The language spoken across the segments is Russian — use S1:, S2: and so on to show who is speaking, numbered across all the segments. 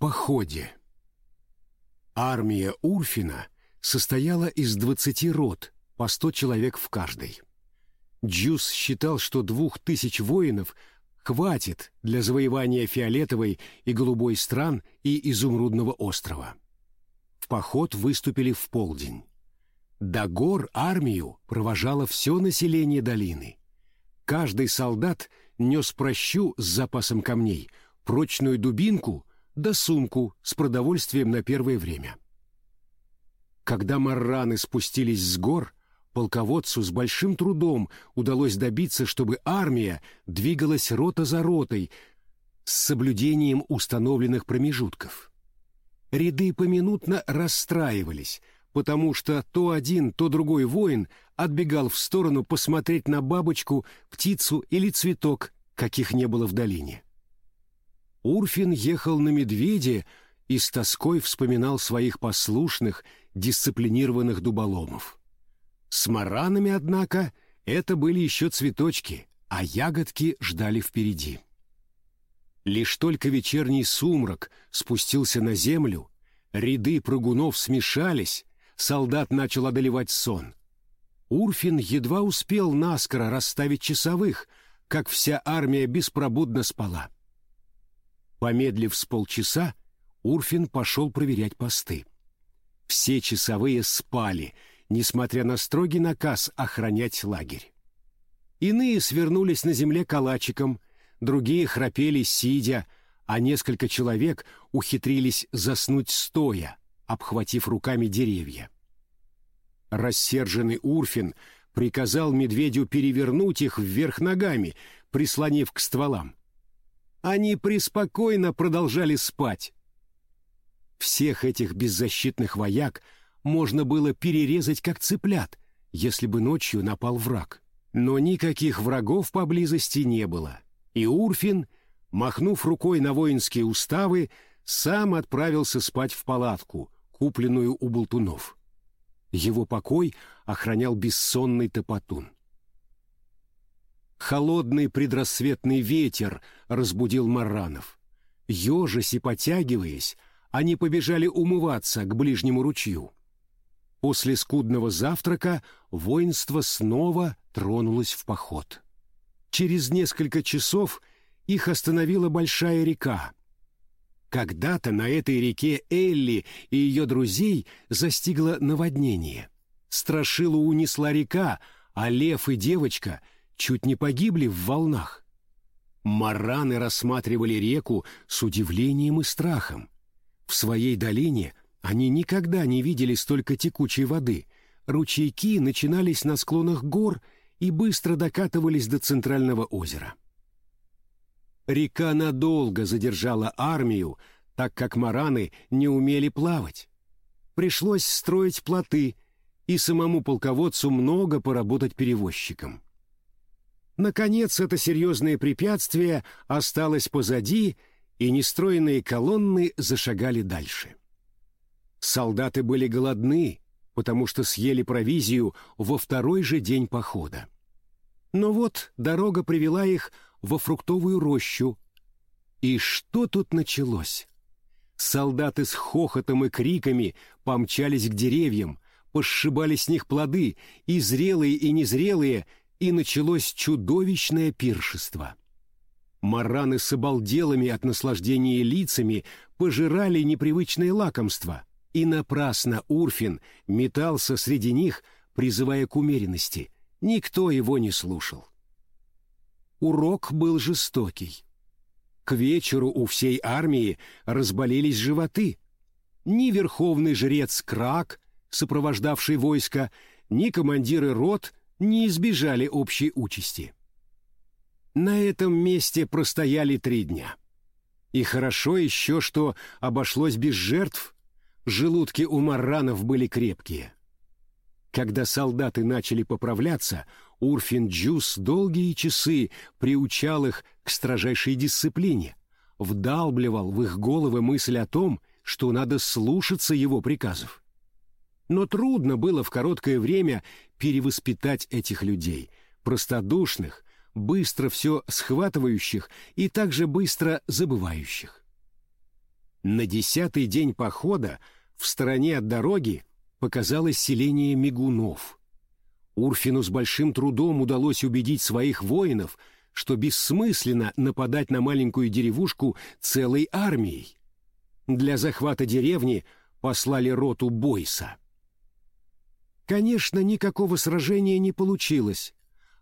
S1: походе. Армия Урфина состояла из двадцати рот, по сто человек в каждой. Джус считал, что двух тысяч воинов хватит для завоевания Фиолетовой и Голубой стран и Изумрудного острова. В поход выступили в полдень. До гор армию провожало все население долины. Каждый солдат нес прощу с запасом камней, прочную дубинку да сумку с продовольствием на первое время. Когда марраны спустились с гор, полководцу с большим трудом удалось добиться, чтобы армия двигалась рота за ротой с соблюдением установленных промежутков. Ряды поминутно расстраивались, потому что то один, то другой воин отбегал в сторону посмотреть на бабочку, птицу или цветок, каких не было в долине. Урфин ехал на медведе и с тоской вспоминал своих послушных, дисциплинированных дуболомов. С маранами, однако, это были еще цветочки, а ягодки ждали впереди. Лишь только вечерний сумрак спустился на землю, ряды прыгунов смешались, солдат начал одолевать сон. Урфин едва успел наскоро расставить часовых, как вся армия беспробудно спала. Помедлив с полчаса, Урфин пошел проверять посты. Все часовые спали — несмотря на строгий наказ охранять лагерь. Иные свернулись на земле калачиком, другие храпели сидя, а несколько человек ухитрились заснуть стоя, обхватив руками деревья. Рассерженный Урфин приказал медведю перевернуть их вверх ногами, прислонив к стволам. Они преспокойно продолжали спать. Всех этих беззащитных вояк — можно было перерезать как цыплят, если бы ночью напал враг. Но никаких врагов поблизости не было, и Урфин, махнув рукой на воинские уставы, сам отправился спать в палатку, купленную у болтунов. Его покой охранял бессонный топотун. Холодный предрассветный ветер разбудил маранов. Ежась и потягиваясь, они побежали умываться к ближнему ручью. После скудного завтрака воинство снова тронулось в поход. Через несколько часов их остановила большая река. Когда-то на этой реке Элли и ее друзей застигло наводнение. Страшилу унесла река, а лев и девочка чуть не погибли в волнах. Мараны рассматривали реку с удивлением и страхом. В своей долине они никогда не видели столько текучей воды. Ручейки начинались на склонах гор и быстро докатывались до центрального озера. Река надолго задержала армию, так как мараны не умели плавать. Пришлось строить плоты, и самому полководцу много поработать перевозчиком. Наконец, это серьезное препятствие осталось позади, и нестроенные колонны зашагали дальше. Солдаты были голодны, потому что съели провизию во второй же день похода. Но вот дорога привела их во фруктовую рощу. И что тут началось? Солдаты с хохотом и криками помчались к деревьям, посшибали с них плоды, и зрелые, и незрелые, и началось чудовищное пиршество. Мараны с обалделыми от наслаждения лицами пожирали непривычное лакомство — и напрасно Урфин метался среди них, призывая к умеренности. Никто его не слушал. Урок был жестокий. К вечеру у всей армии разболелись животы. Ни верховный жрец Крак, сопровождавший войско, ни командиры рот не избежали общей участи. На этом месте простояли три дня. И хорошо еще, что обошлось без жертв, желудки у марранов были крепкие. Когда солдаты начали поправляться, Урфин Джус долгие часы приучал их к строжайшей дисциплине, вдалбливал в их головы мысль о том, что надо слушаться его приказов. Но трудно было в короткое время перевоспитать этих людей, простодушных, быстро все схватывающих и также быстро забывающих. На десятый день похода в стороне от дороги показалось селение Мигунов. Урфину с большим трудом удалось убедить своих воинов, что бессмысленно нападать на маленькую деревушку целой армией. Для захвата деревни послали роту Бойса. Конечно, никакого сражения не получилось.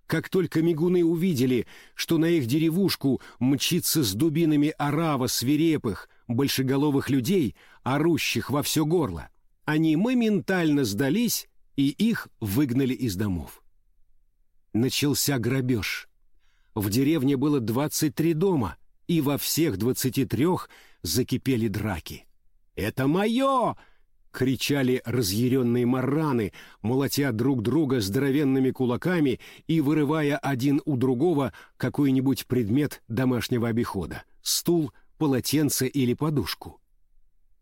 S1: Как только мигуны увидели, что на их деревушку мчится с дубинами орава свирепых, большеголовых людей, орущих во все горло, они моментально сдались и их выгнали из домов. Начался грабеж. В деревне было 23 дома, и во всех 23 закипели драки. «Это мое!» — кричали разъяренные марраны, молотя друг друга здоровенными кулаками и вырывая один у другого какой-нибудь предмет домашнего обихода — стул, полотенце или подушку.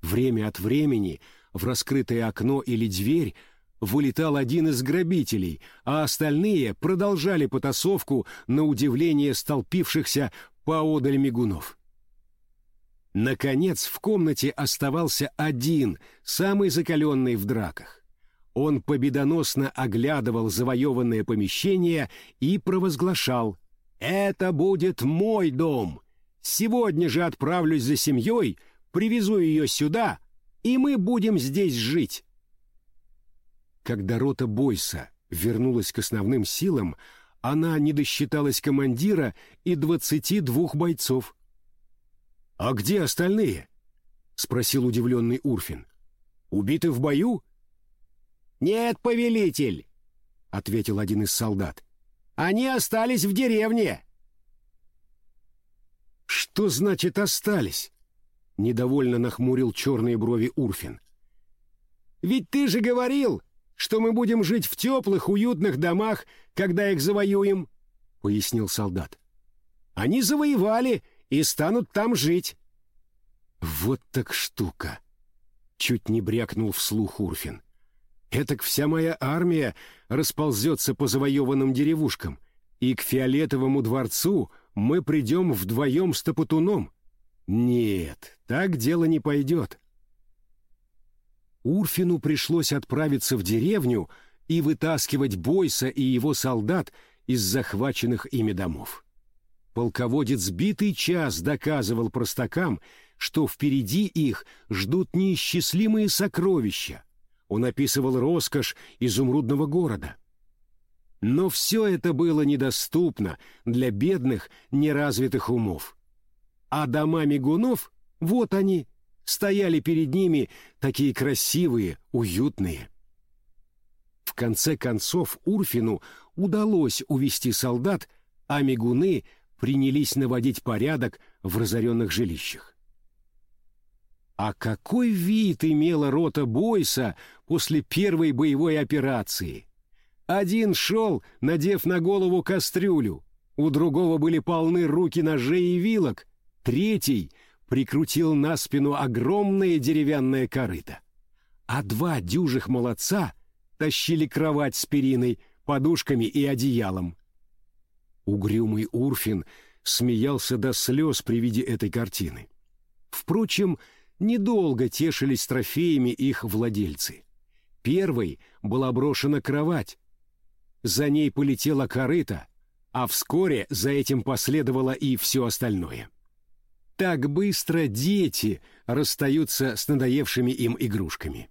S1: Время от времени в раскрытое окно или дверь вылетал один из грабителей, а остальные продолжали потасовку на удивление столпившихся поодаль мигунов. Наконец в комнате оставался один, самый закаленный в драках. Он победоносно оглядывал завоеванное помещение и провозглашал «Это будет мой дом! Сегодня же отправлюсь за семьей, привезу ее сюда, и мы будем здесь жить!» Когда рота Бойса вернулась к основным силам, она не досчиталась командира и двадцати двух бойцов. «А где остальные?» — спросил удивленный Урфин. «Убиты в бою?»
S2: «Нет, повелитель!» — ответил один из солдат. «Они остались в деревне!»
S1: «Что значит «остались»?» — недовольно нахмурил черные брови Урфин.
S2: «Ведь ты же говорил, что мы будем жить в теплых, уютных домах, когда их завоюем», — пояснил солдат. «Они завоевали и станут там жить».
S1: «Вот так штука!» — чуть не брякнул вслух Урфин. «Этак вся моя армия расползется по завоеванным деревушкам, и к Фиолетовому дворцу мы придем вдвоем с Топотуном. Нет, так дело не пойдет». Урфину пришлось отправиться в деревню и вытаскивать Бойса и его солдат из захваченных ими домов. Полководец битый час доказывал простакам, что впереди их ждут неисчислимые сокровища. Он описывал роскошь изумрудного города. Но все это было недоступно для бедных, неразвитых умов. А дома мигунов, вот они, стояли перед ними такие красивые, уютные. В конце концов Урфину удалось увести солдат, а мигуны принялись наводить порядок в разоренных жилищах. А какой вид имела рота Бойса после первой боевой операции? Один шел, надев на голову кастрюлю, у другого были полны руки ножей и вилок, третий прикрутил на спину огромное деревянное корыто. А два дюжих молодца тащили кровать с периной, подушками и одеялом. Угрюмый Урфин смеялся до слез при виде этой картины. Впрочем, недолго тешились трофеями их владельцы. Первой была брошена кровать. За ней полетела корыта, а вскоре за этим последовало и все остальное. Так быстро дети расстаются с надоевшими им игрушками.